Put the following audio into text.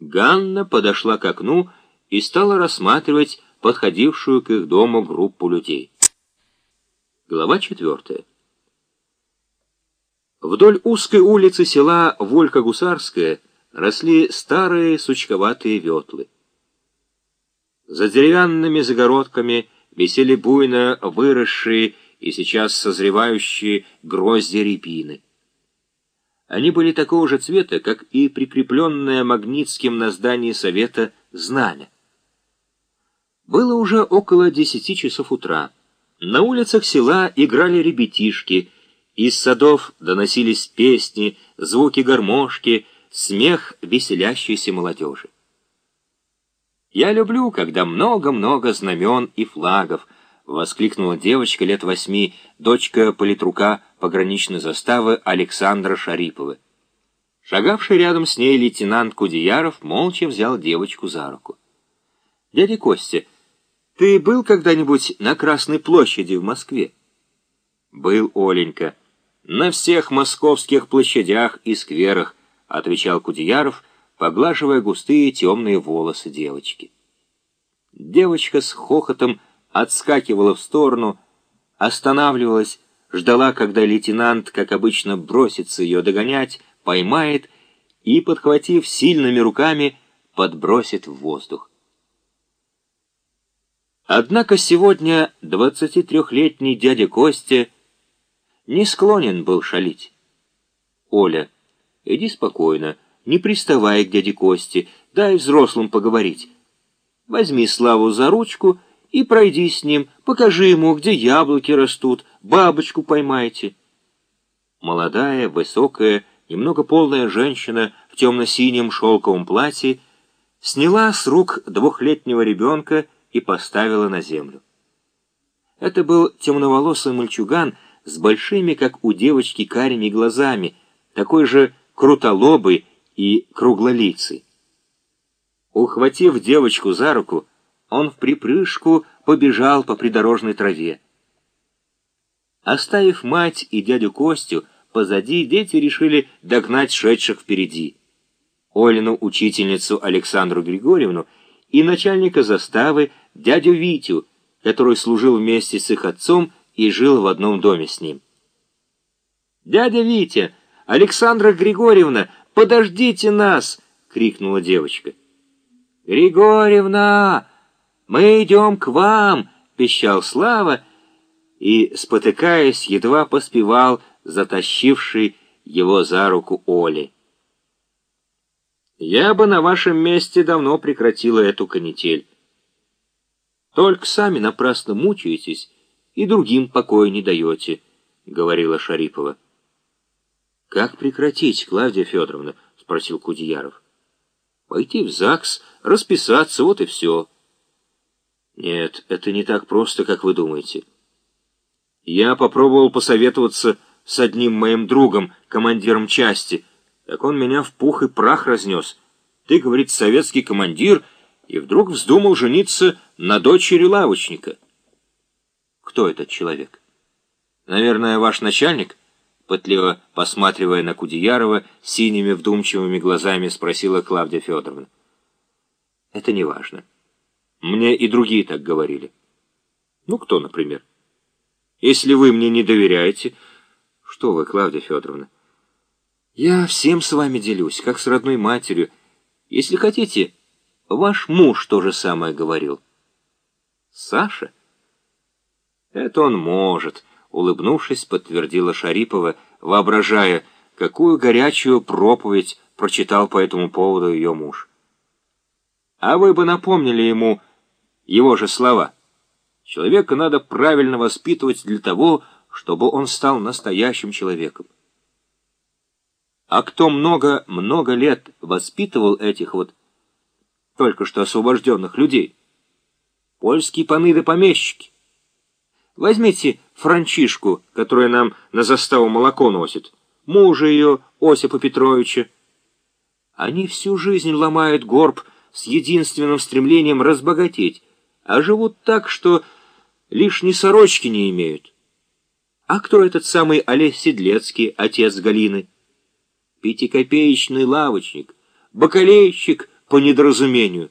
Ганна подошла к окну и стала рассматривать подходившую к их дому группу людей. Глава четвертая. Вдоль узкой улицы села Волька-Гусарская росли старые сучковатые ветлы. За деревянными загородками висели буйно выросшие и сейчас созревающие грозди репины. Они были такого же цвета, как и прикрепленное Магнитским на здании Совета знамя. Было уже около десяти часов утра. На улицах села играли ребятишки, из садов доносились песни, звуки гармошки, смех веселящейся молодежи. «Я люблю, когда много-много знамен и флагов», — воскликнула девочка лет восьми, дочка политрука пограничной заставы Александра Шарипова. Шагавший рядом с ней лейтенант Кудеяров молча взял девочку за руку. «Дядя Костя, ты был когда-нибудь на Красной площади в Москве?» «Был, Оленька. На всех московских площадях и скверах», — отвечал Кудеяров, поглаживая густые темные волосы девочки. Девочка с хохотом отскакивала в сторону, останавливалась, ждала, когда лейтенант, как обычно, бросится ее догонять, поймает и, подхватив сильными руками, подбросит в воздух. Однако сегодня 23-летний дядя Костя не склонен был шалить. «Оля, иди спокойно, не приставай к дяде Косте, дай взрослым поговорить. Возьми Славу за ручку и пройди с ним, покажи ему, где яблоки растут, бабочку поймайте. Молодая, высокая, немного полная женщина в темно-синем шелковом платье сняла с рук двухлетнего ребенка и поставила на землю. Это был темноволосый мальчуган с большими, как у девочки, карими глазами, такой же крутолобый и круглолицый. Ухватив девочку за руку, он в припрыжку побежал по придорожной траве. Оставив мать и дядю Костю позади, дети решили догнать шедших впереди. Олину учительницу Александру Григорьевну и начальника заставы дядю Витю, который служил вместе с их отцом и жил в одном доме с ним. «Дядя Витя! Александра Григорьевна! Подождите нас!» — крикнула девочка. «Григорьевна! Мы идем к вам!» — пищал Слава, и, спотыкаясь, едва поспевал затащивший его за руку Оли. «Я бы на вашем месте давно прекратила эту канитель. Только сами напрасно мучаетесь и другим покоя не даете», — говорила Шарипова. «Как прекратить, Клавдия Федоровна?» — спросил Кудеяров. «Пойти в ЗАГС, расписаться, вот и все». «Нет, это не так просто, как вы думаете». Я попробовал посоветоваться с одним моим другом, командиром части. Так он меня в пух и прах разнес. Ты, говорит, советский командир, и вдруг вздумал жениться на дочери лавочника. Кто этот человек? Наверное, ваш начальник? Пытливо посматривая на Кудеярова, синими вдумчивыми глазами спросила Клавдия Федоровна. Это не важно. Мне и другие так говорили. Ну, кто, например? Если вы мне не доверяете... Что вы, Клавдия Федоровна? Я всем с вами делюсь, как с родной матерью. Если хотите, ваш муж то же самое говорил. Саша? Это он может, улыбнувшись, подтвердила Шарипова, воображая, какую горячую проповедь прочитал по этому поводу ее муж. А вы бы напомнили ему его же слова — Человека надо правильно воспитывать для того, чтобы он стал настоящим человеком. А кто много-много лет воспитывал этих вот только что освобожденных людей? Польские паны да помещики. Возьмите Франчишку, которая нам на заставу молоко носит, мужа ее, Осипа Петровича. Они всю жизнь ломают горб с единственным стремлением разбогатеть, а живут так, что лишней сорочки не имеют. А кто этот самый Олесь Седлецкий, отец Галины? Пятикопеечный лавочник, бакалейщик, по недоразумению.